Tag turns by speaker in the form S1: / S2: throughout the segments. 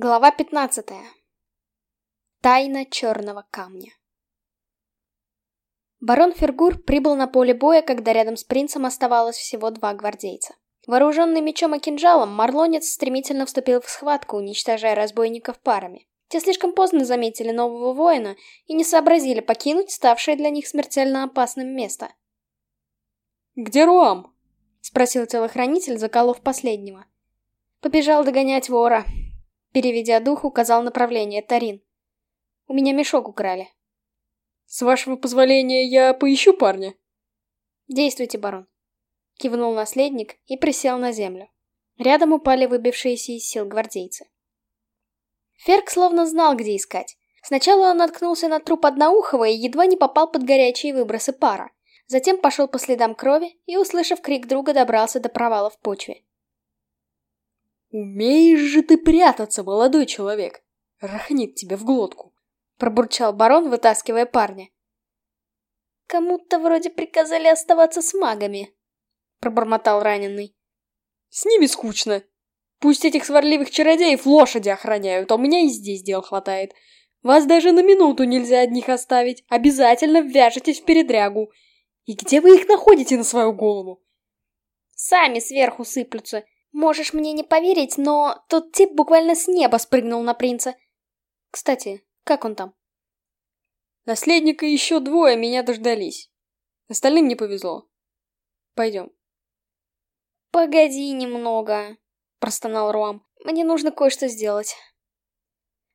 S1: Глава 15. Тайна черного камня. Барон Фергур прибыл на поле боя, когда рядом с принцем оставалось всего два гвардейца. Вооруженный мечом и кинжалом, Марлонец стремительно вступил в схватку, уничтожая разбойников парами. Те слишком поздно заметили нового воина и не сообразили покинуть ставшее для них смертельно опасным место.
S2: «Где Руам?»
S1: — спросил телохранитель, заколов последнего. Побежал догонять вора, Переведя дух, указал направление Тарин. У меня мешок украли.
S2: С вашего позволения, я поищу парня.
S1: Действуйте, барон. Кивнул наследник и присел на землю. Рядом упали выбившиеся из сил гвардейцы. Ферк словно знал, где искать. Сначала он наткнулся на труп Одноухова и едва не попал под горячие выбросы пара. Затем пошел по следам крови и, услышав крик друга, добрался до провала в почве.
S2: «Умеешь же ты прятаться, молодой человек! Рахнит тебе в глотку!»
S1: Пробурчал барон, вытаскивая парня. «Кому-то вроде приказали оставаться с магами», — пробормотал раненый.
S2: «С ними скучно. Пусть этих сварливых чародеев лошади охраняют, а у меня и здесь дел хватает. Вас даже на минуту нельзя одних оставить. Обязательно вяжетесь в передрягу. И где вы их находите на свою голову?»
S1: «Сами сверху сыплются», Можешь мне не поверить, но тот тип буквально с неба спрыгнул на принца. Кстати, как он там?
S2: Наследника еще двое меня дождались. Остальным не повезло. Пойдем.
S1: Погоди немного, простонал Руам. Мне нужно кое-что сделать.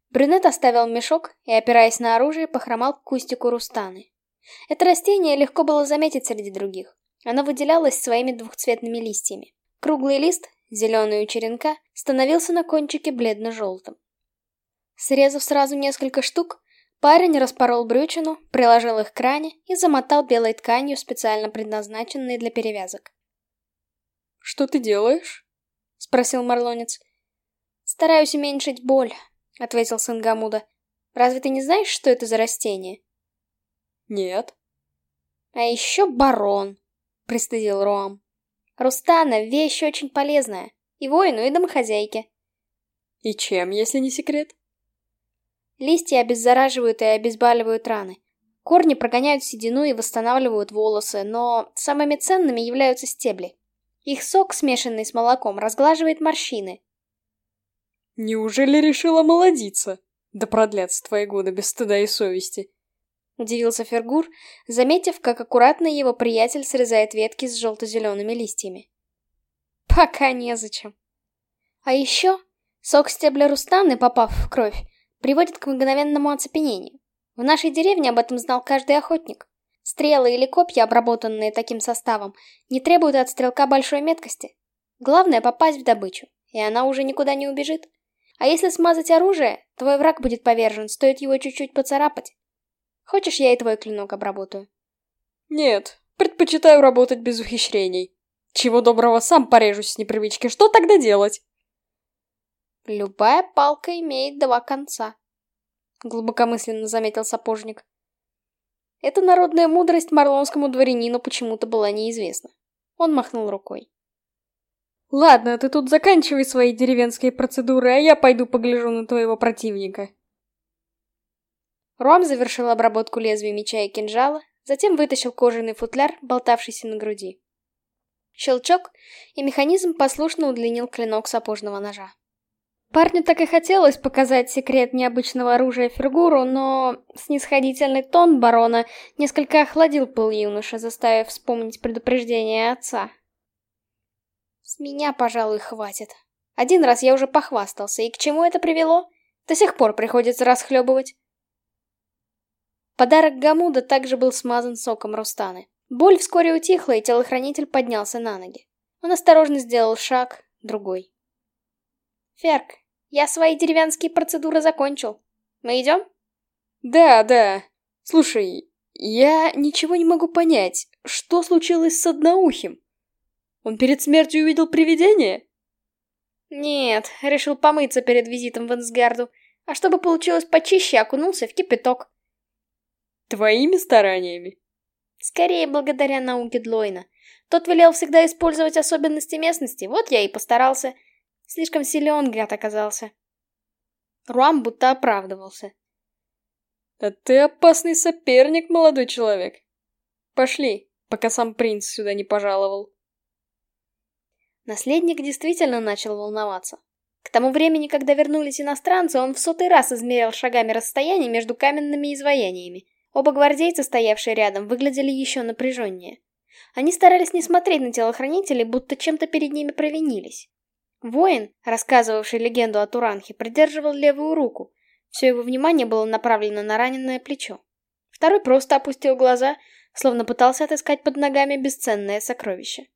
S1: Брюнет оставил мешок и, опираясь на оружие, похромал к кустику Рустаны. Это растение легко было заметить среди других. Оно выделялось своими двухцветными листьями. Круглый лист зеленый у черенка, становился на кончике бледно-желтым. Срезав сразу несколько штук, парень распорол брючину, приложил их к ране и замотал белой тканью, специально предназначенной для перевязок.
S2: «Что ты делаешь?» — спросил Марлонец.
S1: «Стараюсь уменьшить боль», — ответил сын Гамуда. «Разве ты не знаешь, что это за растение?»
S2: «Нет».
S1: «А еще барон», — пристыдил Роам. Рустана — вещь очень полезная. И воину, и домохозяйке.
S2: И чем, если не секрет?
S1: Листья обеззараживают и обезболивают раны. Корни прогоняют седину и восстанавливают волосы, но самыми ценными являются стебли. Их сок, смешанный с молоком, разглаживает морщины.
S2: Неужели решила молодиться? Да продлятся твои годы без стыда и совести.
S1: — удивился Фергур, заметив, как аккуратно его приятель срезает ветки с желто-зелеными листьями. «Пока незачем. А еще сок стебля рустаны, попав в кровь, приводит к мгновенному оцепенению. В нашей деревне об этом знал каждый охотник. Стрелы или копья, обработанные таким составом, не требуют от стрелка большой меткости. Главное попасть в добычу, и она уже никуда не убежит. А если смазать оружие, твой враг будет повержен, стоит его чуть-чуть поцарапать. Хочешь, я и твой клинок обработаю?
S2: Нет, предпочитаю работать без ухищрений. Чего доброго сам порежусь с непривычки, что тогда делать?
S1: Любая палка имеет два конца, глубокомысленно заметил сапожник. Эта народная мудрость марлонскому дворянину почему-то была неизвестна. Он махнул рукой.
S2: Ладно, ты тут заканчивай свои деревенские процедуры, а я пойду погляжу на твоего противника.
S1: Ром завершил обработку лезвия меча и кинжала, затем вытащил кожаный футляр, болтавшийся на груди. Щелчок, и механизм послушно удлинил клинок сапожного ножа. Парню так и хотелось показать секрет необычного оружия Фергуру, но снисходительный тон барона несколько охладил пыл юноша, заставив вспомнить предупреждение отца. «С меня, пожалуй, хватит. Один раз я уже похвастался, и к чему это привело? До сих пор приходится расхлебывать. Подарок Гамуда также был смазан соком Рустаны. Боль вскоре утихла, и телохранитель поднялся на ноги. Он осторожно сделал шаг, другой. «Ферк, я свои деревянские процедуры закончил. Мы идем?»
S2: «Да, да. Слушай, я ничего не могу понять. Что случилось с Одноухим? Он перед смертью увидел привидение?»
S1: «Нет, решил помыться перед визитом в Энсгарду, а чтобы получилось почище, окунулся в кипяток.
S2: Твоими стараниями?
S1: Скорее, благодаря науке Длойна. Тот велел всегда использовать особенности местности, вот я и постарался. Слишком силен гад оказался. Руам будто оправдывался.
S2: «Да ты опасный соперник, молодой человек. Пошли, пока сам принц сюда не пожаловал».
S1: Наследник действительно начал волноваться. К тому времени, когда вернулись иностранцы, он в сотый раз измерял шагами расстояние между каменными изваяниями. Оба гвардейца, стоявшие рядом, выглядели еще напряженнее. Они старались не смотреть на телохранителей, будто чем-то перед ними провинились. Воин, рассказывавший легенду о Туранхе, придерживал левую руку. Все его внимание было направлено на раненое плечо. Второй просто опустил глаза, словно пытался отыскать под ногами бесценное сокровище.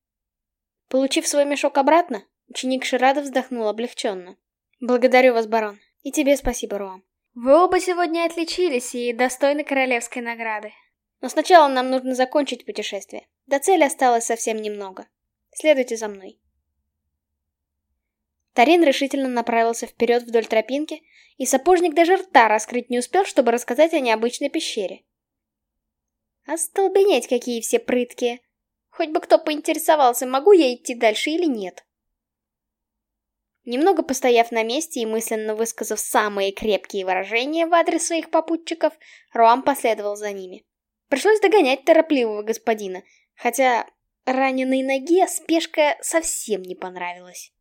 S1: Получив свой мешок обратно, ученик Ширада вздохнул облегченно. «Благодарю вас, барон. И тебе спасибо, Руам. Вы оба сегодня отличились и достойны королевской награды. Но сначала нам нужно закончить путешествие. До цели осталось совсем немного. Следуйте за мной». Тарин решительно направился вперед вдоль тропинки, и сапожник даже рта раскрыть не успел, чтобы рассказать о необычной пещере. Остолбенеть, какие все прыткие. Хоть бы кто поинтересовался, могу я идти дальше или нет. Немного постояв на месте и мысленно высказав самые крепкие выражения в адрес своих попутчиков, Руам последовал за ними. Пришлось догонять торопливого господина, хотя раненой ноге спешка совсем не понравилась.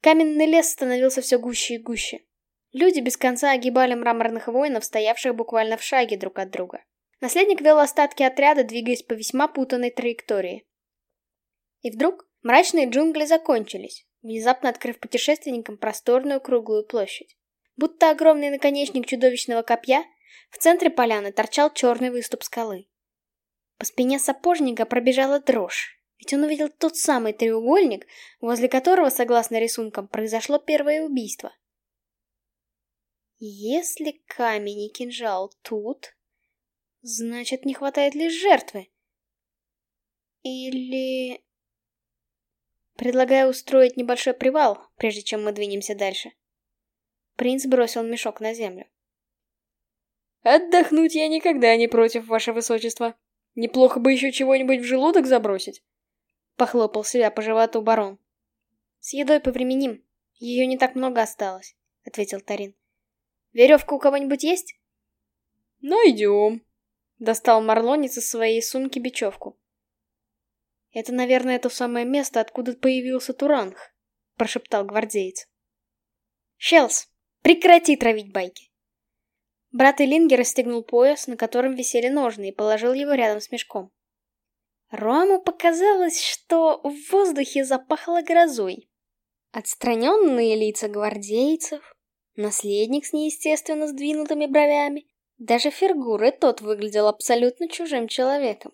S1: Каменный лес становился все гуще и гуще. Люди без конца огибали мраморных воинов, стоявших буквально в шаге друг от друга. Наследник вел остатки отряда, двигаясь по весьма путанной траектории. И вдруг мрачные джунгли закончились, внезапно открыв путешественникам просторную круглую площадь. Будто огромный наконечник чудовищного копья, в центре поляны торчал черный выступ скалы. По спине сапожника пробежала дрожь, ведь он увидел тот самый треугольник, возле которого, согласно рисункам, произошло первое убийство. Если камень и кинжал тут, значит, не хватает лишь жертвы. Или... Предлагаю устроить небольшой привал, прежде чем мы двинемся дальше. Принц бросил мешок на землю.
S2: Отдохнуть я никогда не против, ваше высочество. Неплохо бы еще чего-нибудь в желудок забросить.
S1: Похлопал себя по животу барон. С едой повременим. Ее не так много осталось, ответил Тарин. Веревка у кого-нибудь есть?
S2: Найдем.
S1: Достал марлонец из своей сумки бечевку. Это, наверное, то самое место, откуда появился Туранг, прошептал гвардеец. Шелс, прекрати травить байки. Брат Элинги расстегнул пояс, на котором висели ножны, и положил его рядом с мешком. Рому показалось, что в воздухе запахло грозой. Отстраненные лица гвардейцев, наследник с неестественно сдвинутыми бровями, даже Фергур и тот выглядел абсолютно чужим человеком.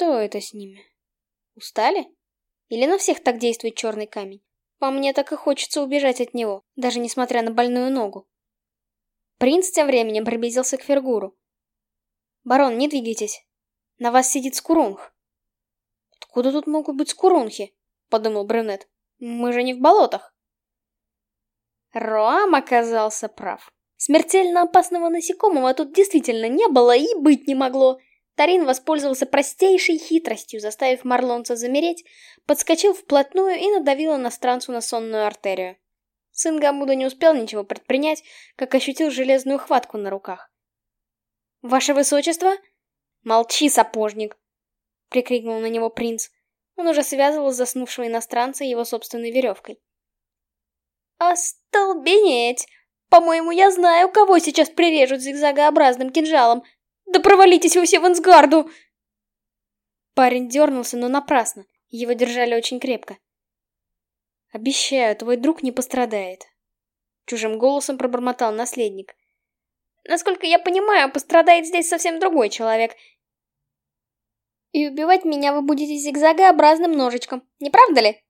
S1: Что это с ними? Устали? Или на всех так действует черный камень? По мне так и хочется убежать от него, даже несмотря на больную ногу. Принц тем временем приблизился к Фергуру. «Барон, не двигайтесь. На вас сидит скурунг. Откуда тут могут быть скурунхи? Подумал брюнет. Мы же не в болотах. Роам оказался прав. Смертельно опасного насекомого тут действительно не было и быть не могло. Тарин воспользовался простейшей хитростью, заставив марлонца замереть, подскочил вплотную и надавил иностранцу на сонную артерию. Сын Гамуда не успел ничего предпринять, как ощутил железную хватку на руках. «Ваше высочество!» «Молчи, сапожник!» — прикрикнул на него принц. Он уже связывал заснувшего иностранца его собственной веревкой. «Остолбенеть! По-моему, я знаю, кого сейчас прирежут зигзагообразным кинжалом! Да провалитесь вы все в Инсгарду!» Парень дернулся, но напрасно. Его держали очень крепко. «Обещаю, твой друг не пострадает», — чужим голосом пробормотал наследник. Насколько я понимаю, пострадает здесь совсем другой человек. И убивать меня вы будете зигзагообразным ножичком, не правда ли?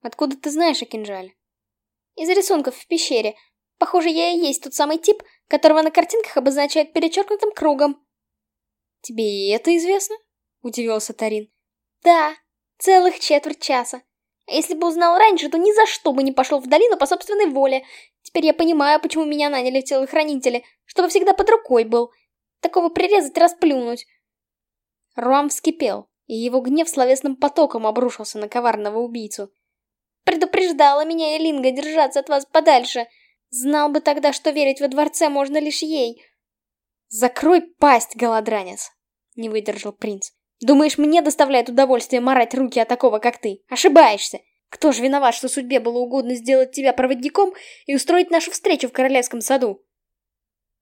S1: Откуда ты знаешь о кинжале? Из рисунков в пещере. Похоже, я и есть тот самый тип, которого на картинках обозначают перечеркнутым кругом. Тебе и это известно? Удивился Тарин. Да, целых четверть часа. А если бы узнал раньше, то ни за что бы не пошел в долину по собственной воле. Теперь я понимаю, почему меня наняли в телохранители, чтобы всегда под рукой был. Такого прирезать расплюнуть. Руам вскипел, и его гнев словесным потоком обрушился на коварного убийцу. Предупреждала меня Элинга держаться от вас подальше. Знал бы тогда, что верить во дворце можно лишь ей. Закрой пасть, голодранец, не выдержал принц. Думаешь, мне доставляет удовольствие марать руки от такого, как ты? Ошибаешься. Кто же виноват, что судьбе было угодно сделать тебя проводником и устроить нашу встречу в королевском саду?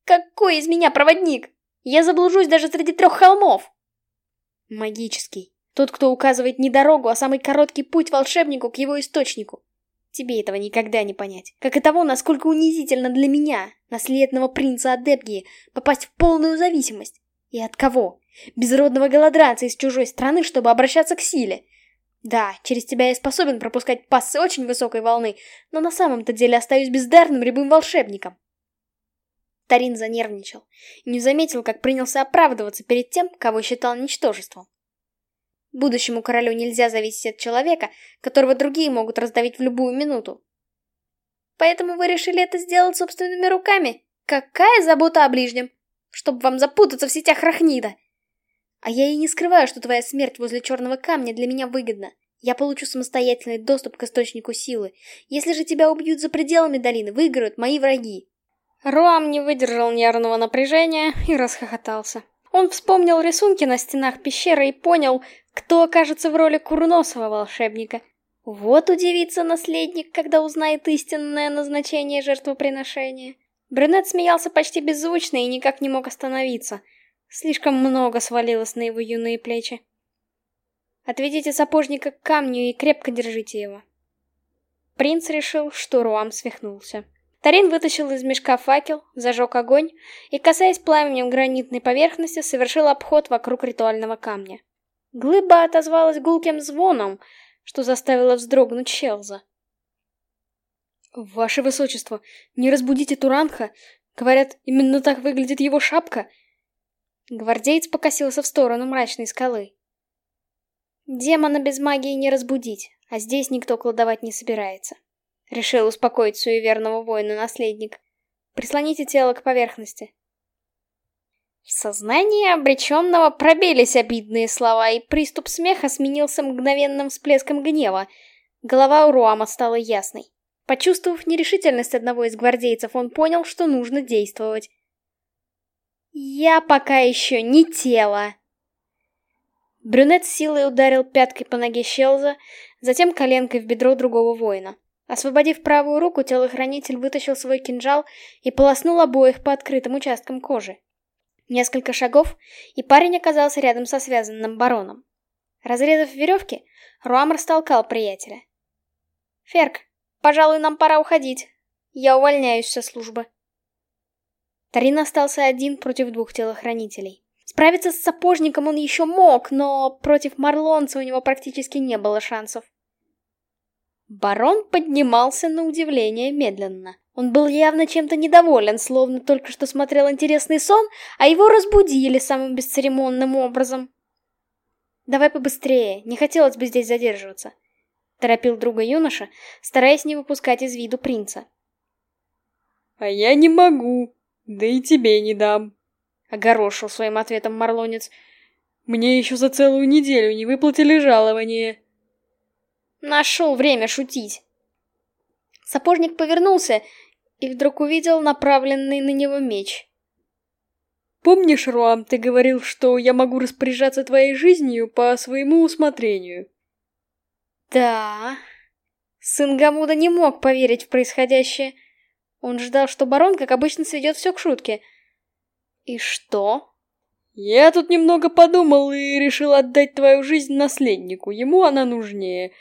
S1: Какой из меня проводник? Я заблужусь даже среди трех холмов. Магический. Тот, кто указывает не дорогу, а самый короткий путь волшебнику к его источнику. Тебе этого никогда не понять. Как и того, насколько унизительно для меня, наследного принца Адепгии, попасть в полную зависимость. И от кого? Безродного голодранца из чужой страны, чтобы обращаться к силе. Да, через тебя я способен пропускать пассы очень высокой волны, но на самом-то деле остаюсь бездарным рябым волшебником. Тарин занервничал и не заметил, как принялся оправдываться перед тем, кого считал ничтожеством. Будущему королю нельзя зависеть от человека, которого другие могут раздавить в любую минуту. Поэтому вы решили это сделать собственными руками? Какая забота о ближнем? Чтобы вам запутаться в сетях Рахнида. А я и не скрываю, что твоя смерть возле черного камня для меня выгодна. Я получу самостоятельный доступ к источнику силы. Если же тебя убьют за пределами долины, выиграют мои враги. Руам не выдержал нервного напряжения и расхохотался. Он вспомнил рисунки на стенах пещеры и понял, кто окажется в роли курносого волшебника. Вот удивится наследник, когда узнает истинное назначение жертвоприношения. Брюнет смеялся почти беззвучно и никак не мог остановиться. Слишком много свалилось на его юные плечи. Отведите сапожника к камню и крепко держите его. Принц решил, что Руам свихнулся. Тарин вытащил из мешка факел, зажег огонь и, касаясь пламенем гранитной поверхности, совершил обход вокруг ритуального камня. Глыба отозвалась гулким звоном, что заставило вздрогнуть Щелза. «Ваше высочество, не разбудите Туранха! Говорят, именно так выглядит его шапка!» Гвардеец покосился в сторону мрачной скалы. «Демона без магии не разбудить, а здесь никто колдовать не собирается. Решил успокоить суеверного воина-наследник. Прислоните тело к поверхности. В сознании обреченного пробились обидные слова, и приступ смеха сменился мгновенным всплеском гнева. Голова у Руама стала ясной. Почувствовав нерешительность одного из гвардейцев, он понял, что нужно действовать. «Я пока еще не тело!» Брюнет силой ударил пяткой по ноге Щелза, затем коленкой в бедро другого воина. Освободив правую руку, телохранитель вытащил свой кинжал и полоснул обоих по открытым участкам кожи. Несколько шагов, и парень оказался рядом со связанным бароном. Разрезав веревки, Руам растолкал приятеля. «Ферк, пожалуй, нам пора уходить. Я увольняюсь со службы». Тарин остался один против двух телохранителей. Справиться с сапожником он еще мог, но против марлонца у него практически не было шансов. Барон поднимался на удивление медленно. Он был явно чем-то недоволен, словно только что смотрел интересный сон, а его разбудили самым бесцеремонным образом. «Давай побыстрее, не хотелось бы здесь задерживаться», — торопил друга юноша, стараясь не выпускать из виду принца.
S2: «А я не могу, да и тебе не дам», — огорошил своим ответом Марлонец. «Мне еще за целую неделю не выплатили жалование».
S1: Нашел время шутить. Сапожник повернулся и вдруг увидел направленный на него меч.
S2: «Помнишь, Руам, ты говорил, что я могу распоряжаться твоей жизнью по своему усмотрению?»
S1: «Да...» Сын Гамуда не мог поверить в происходящее. Он ждал, что барон, как обычно, сведет все к шутке. «И что?»
S2: «Я тут немного подумал и решил отдать твою жизнь наследнику. Ему она нужнее.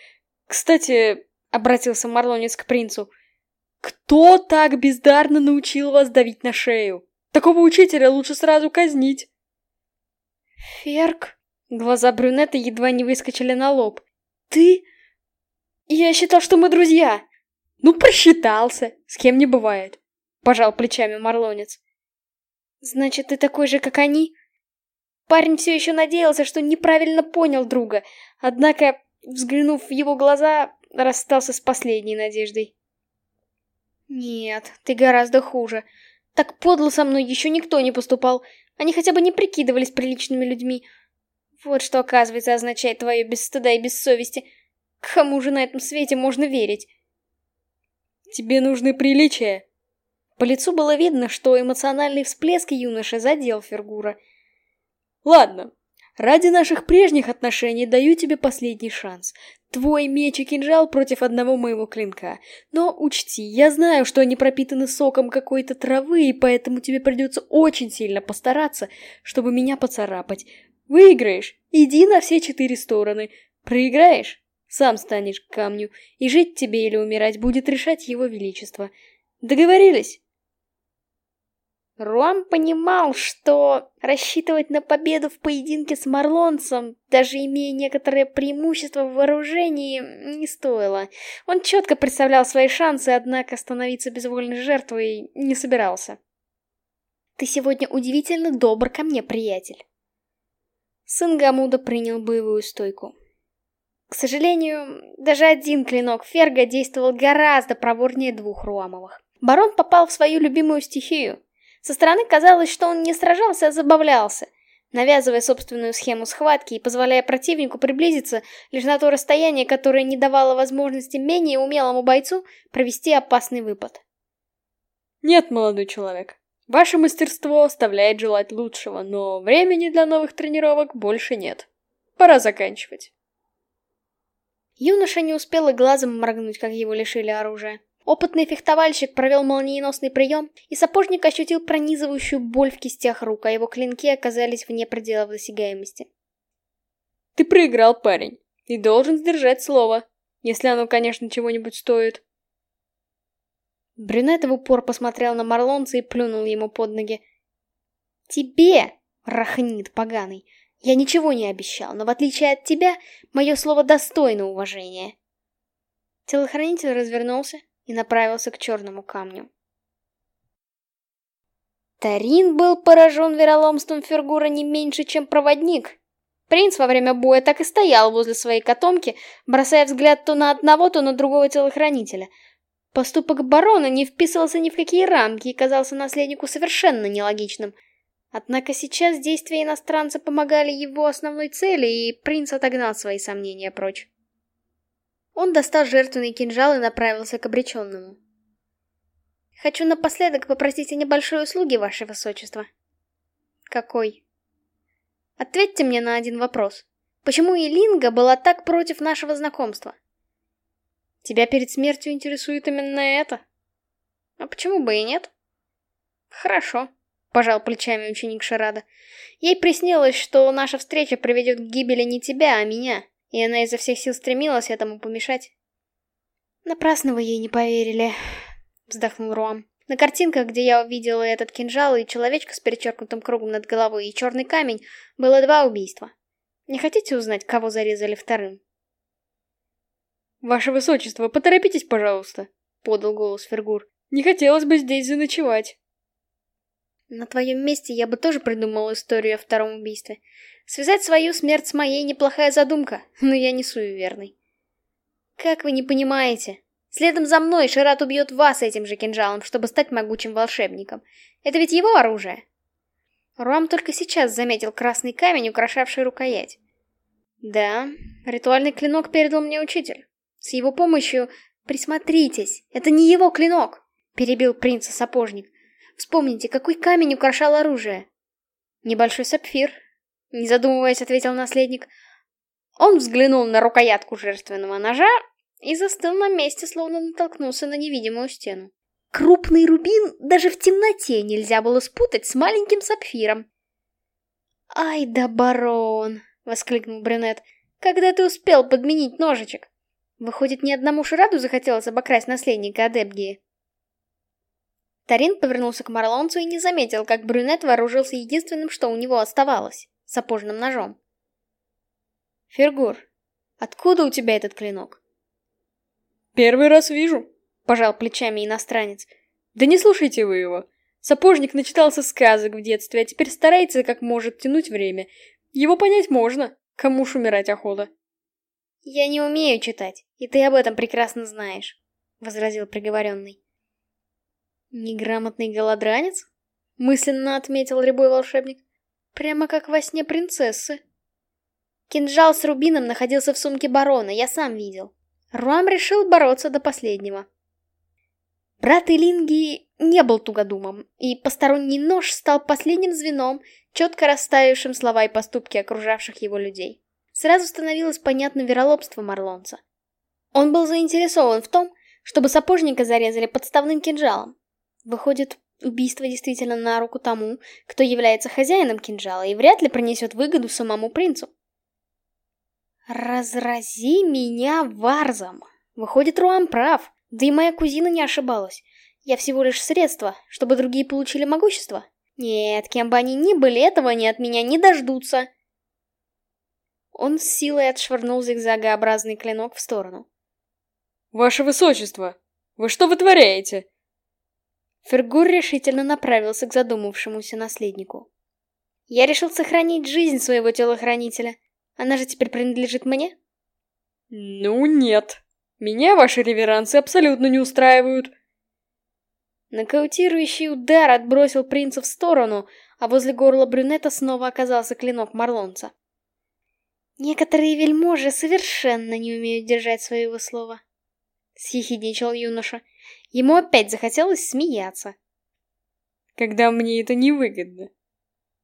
S2: Кстати, обратился Марлонец к принцу, кто так бездарно научил вас давить на шею? Такого учителя лучше сразу казнить.
S1: Ферк? Глаза брюнета едва не выскочили на лоб. Ты? Я считал, что мы друзья.
S2: Ну, просчитался. С кем не бывает. Пожал плечами Марлонец.
S1: Значит, ты такой же, как они? Парень все еще надеялся, что неправильно понял друга, однако взглянув в его глаза, расстался с последней надеждой. «Нет, ты гораздо хуже. Так подло со мной еще никто не поступал. Они хотя бы не прикидывались приличными людьми. Вот что, оказывается, означает твое без стыда и без совести. Кому же на этом свете можно верить?
S2: Тебе нужны приличия.
S1: По лицу было видно, что эмоциональный всплеск юноши задел Фергура.
S2: Ладно, ради наших прежних отношений даю тебе последний шанс. Твой меч и кинжал против одного моего клинка. Но учти, я знаю, что они пропитаны соком какой-то травы, и поэтому тебе придется очень сильно постараться, чтобы меня поцарапать. Выиграешь — иди на все четыре стороны. Проиграешь — сам станешь к камню, и жить тебе или умирать будет решать его величество. Договорились?
S1: Руам понимал, что рассчитывать на победу в поединке с Марлонцем, даже имея некоторое преимущество в вооружении, не стоило. Он четко представлял свои шансы, однако становиться безвольной жертвой не собирался. «Ты сегодня удивительно добр ко мне, приятель». Сын Гамуда принял боевую стойку. К сожалению, даже один клинок Ферга действовал гораздо проворнее двух Руамовых. Барон попал в свою любимую стихию — со стороны казалось, что он не сражался, а забавлялся, навязывая собственную схему схватки и позволяя противнику приблизиться лишь на то расстояние, которое не давало возможности менее умелому бойцу провести опасный выпад.
S2: Нет, молодой человек, ваше мастерство оставляет желать лучшего, но времени для новых тренировок больше нет. Пора заканчивать.
S1: Юноша не успел и глазом моргнуть, как его лишили оружия. Опытный фехтовальщик провел молниеносный прием, и сапожник ощутил пронизывающую боль в кистях рук, а его клинки оказались вне пределов досягаемости.
S2: «Ты проиграл, парень, и должен сдержать слово, если оно, конечно, чего-нибудь стоит».
S1: Брюнет в упор посмотрел на Марлонца и плюнул ему под ноги. «Тебе, рахнит поганый, я ничего не обещал, но в отличие от тебя, мое слово достойно уважения». Телохранитель развернулся, и направился к черному камню. Тарин был поражен вероломством Фергура не меньше, чем проводник. Принц во время боя так и стоял возле своей котомки, бросая взгляд то на одного, то на другого телохранителя. Поступок барона не вписывался ни в какие рамки и казался наследнику совершенно нелогичным. Однако сейчас действия иностранца помогали его основной цели, и принц отогнал свои сомнения прочь. Он достал жертвенный кинжал и направился к обреченному. «Хочу напоследок попросить о небольшой услуге, ваше высочество». «Какой?» «Ответьте мне на один вопрос. Почему Илинга была так против нашего знакомства?» «Тебя перед смертью интересует именно это?» «А почему бы и нет?» «Хорошо», — пожал плечами ученик Шарада. «Ей приснилось, что наша встреча приведет к гибели не тебя, а меня» и она изо всех сил стремилась этому помешать. «Напрасно вы ей не поверили», — вздохнул Руам. «На картинках, где я увидела этот кинжал и человечка с перечеркнутым кругом над головой и черный камень, было два убийства. Не хотите узнать, кого зарезали вторым?»
S2: «Ваше высочество, поторопитесь, пожалуйста», — подал голос Фергур. «Не хотелось бы здесь заночевать».
S1: «На твоем месте я бы тоже придумала историю о втором убийстве. Связать свою смерть с моей неплохая задумка, но я не суеверный. Как вы не понимаете? Следом за мной Шират убьет вас этим же кинжалом, чтобы стать могучим волшебником. Это ведь его оружие. Руам только сейчас заметил красный камень, украшавший рукоять. Да, ритуальный клинок передал мне учитель. С его помощью... Присмотритесь, это не его клинок, перебил принца сапожник. Вспомните, какой камень украшал оружие. Небольшой сапфир, не задумываясь, ответил наследник. Он взглянул на рукоятку жертвенного ножа и застыл на месте, словно натолкнулся на невидимую стену. Крупный рубин даже в темноте нельзя было спутать с маленьким сапфиром. «Ай да барон!» — воскликнул брюнет. «Когда ты успел подменить ножичек? Выходит, ни одному Шираду захотелось обокрасть наследника Адепгии?» Тарин повернулся к Марлонцу и не заметил, как брюнет вооружился единственным, что у него оставалось сапожным ножом. «Фергур, откуда у тебя этот клинок?»
S2: «Первый раз вижу», — пожал плечами иностранец. «Да не слушайте вы его. Сапожник начитался сказок в детстве, а теперь старается как может тянуть время. Его понять можно, кому ж умирать охота».
S1: «Я не умею читать, и ты об этом прекрасно знаешь», — возразил приговоренный. «Неграмотный голодранец?» — мысленно отметил любой волшебник. Прямо как во сне принцессы. Кинжал с рубином находился в сумке барона, я сам видел. Руам решил бороться до последнего. Брат Илинги не был тугодумом, и посторонний нож стал последним звеном, четко расставившим слова и поступки окружавших его людей. Сразу становилось понятно вероломство Марлонца. Он был заинтересован в том, чтобы сапожника зарезали подставным кинжалом. Выходит, убийство действительно на руку тому, кто является хозяином кинжала и вряд ли принесет выгоду самому принцу. «Разрази меня варзом!» Выходит, Руан прав, да и моя кузина не ошибалась. Я всего лишь средство, чтобы другие получили могущество. Нет, кем бы они ни были, этого они от меня не дождутся. Он с силой отшвырнул зигзагообразный клинок в сторону.
S2: «Ваше высочество, вы что вытворяете?»
S1: Фергур решительно направился к задумавшемуся наследнику. «Я решил сохранить жизнь своего телохранителя. Она же теперь принадлежит мне?»
S2: «Ну нет. Меня ваши реверансы абсолютно не устраивают».
S1: Нокаутирующий удар отбросил принца в сторону, а возле горла брюнета снова оказался клинок марлонца. Некоторые вельможи совершенно не умеют держать своего слова. Съехидничал юноша. Ему опять захотелось смеяться.
S2: Когда мне это невыгодно.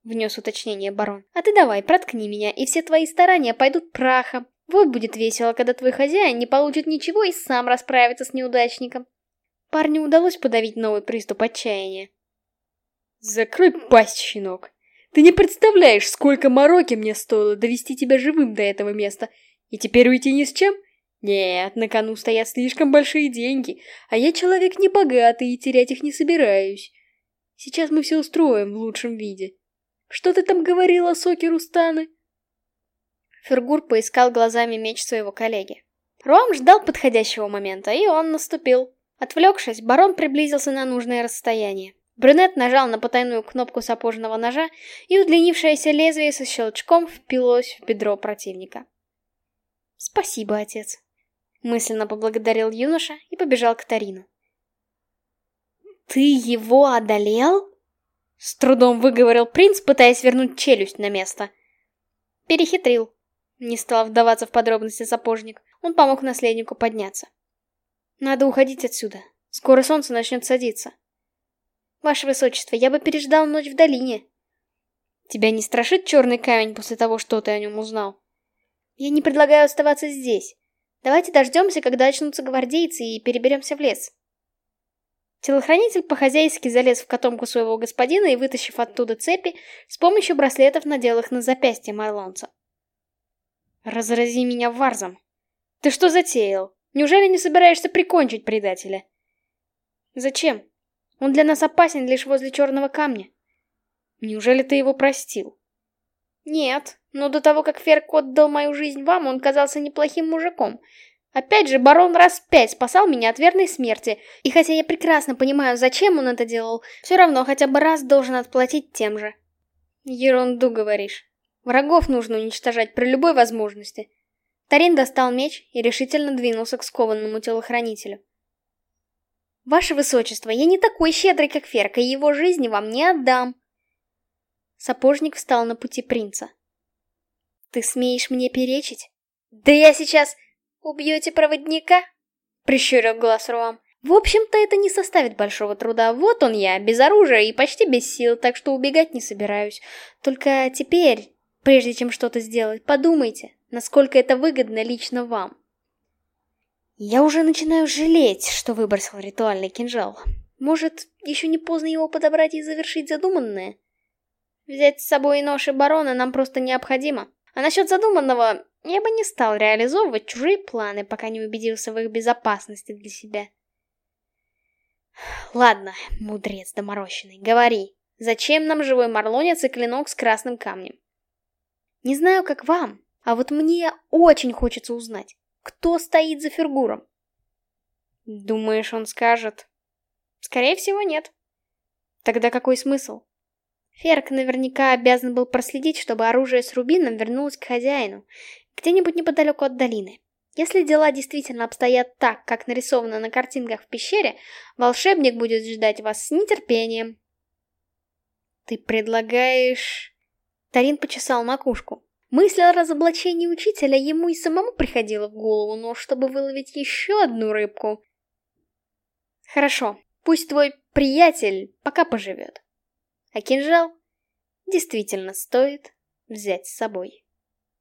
S1: Внес уточнение барон. А ты давай, проткни меня, и все твои старания пойдут прахом. Вот будет весело, когда твой хозяин не получит ничего и сам расправится с неудачником. Парню удалось подавить новый приступ отчаяния.
S2: Закрой пасть, щенок. Ты не представляешь, сколько мороки мне стоило довести тебя живым до этого места. И теперь уйти ни с чем? Нет, на кону стоят слишком большие деньги, а я человек небогатый и терять их не собираюсь. Сейчас мы все устроим в лучшем виде. Что ты там говорил о соке Рустаны?
S1: Фергур поискал глазами меч своего коллеги. Ром ждал подходящего момента, и он наступил. Отвлекшись, барон приблизился на нужное расстояние. Брюнет нажал на потайную кнопку сапожного ножа, и удлинившееся лезвие со щелчком впилось в бедро противника. «Спасибо, отец», — мысленно поблагодарил юноша и побежал к Тарину. «Ты его одолел?» — с трудом выговорил принц, пытаясь вернуть челюсть на место. «Перехитрил», — не стал вдаваться в подробности сапожник. Он помог наследнику подняться. «Надо уходить отсюда. Скоро солнце начнет садиться». «Ваше высочество, я бы переждал ночь в долине». «Тебя не страшит черный камень после того, что ты о нем узнал?» «Я не предлагаю оставаться здесь. Давайте дождемся, когда очнутся гвардейцы, и переберемся в лес». Телохранитель по-хозяйски залез в котомку своего господина и, вытащив оттуда цепи, с помощью браслетов надел их на запястье марлонца. «Разрази меня варзом! Ты что затеял? Неужели не собираешься прикончить предателя?» «Зачем? Он для нас опасен лишь возле черного камня. Неужели ты его простил? Нет, но до того, как Ферк отдал мою жизнь вам, он казался неплохим мужиком. Опять же, барон раз пять спасал меня от верной смерти, и хотя я прекрасно понимаю, зачем он это делал, все равно хотя бы раз должен отплатить тем же. Ерунду говоришь. Врагов нужно уничтожать при любой возможности. Тарин достал меч и решительно двинулся к скованному телохранителю. «Ваше высочество, я не такой щедрый, как Ферка, и его жизни вам не отдам!» Сапожник встал на пути принца. «Ты смеешь мне перечить? Да я сейчас... Убьете проводника?» Прищурил глаз Руам. «В общем-то, это не составит большого труда. Вот он я, без оружия и почти без сил, так что убегать не собираюсь. Только теперь, прежде чем что-то сделать, подумайте, насколько это выгодно лично вам. Я уже начинаю жалеть, что выбросил ритуальный кинжал. Может, еще не поздно его подобрать и завершить задуманное? Взять с собой нож и барона нам просто необходимо. А насчет задуманного, я бы не стал реализовывать чужие планы, пока не убедился в их безопасности для себя. Ладно, мудрец доморощенный, говори. Зачем нам живой марлонец и клинок с красным камнем? Не знаю, как вам, а вот мне очень хочется узнать. Кто стоит за Фергуром? Думаешь, он скажет? Скорее всего, нет. Тогда какой смысл? Ферк наверняка обязан был проследить, чтобы оружие с рубином вернулось к хозяину, где-нибудь неподалеку от долины. Если дела действительно обстоят так, как нарисовано на картинках в пещере, волшебник будет ждать вас с нетерпением. Ты предлагаешь... Тарин почесал макушку. Мысль о разоблачении учителя ему и самому приходила в голову, но чтобы выловить еще одну рыбку... Хорошо, пусть твой приятель пока поживет. А кинжал действительно стоит взять с собой.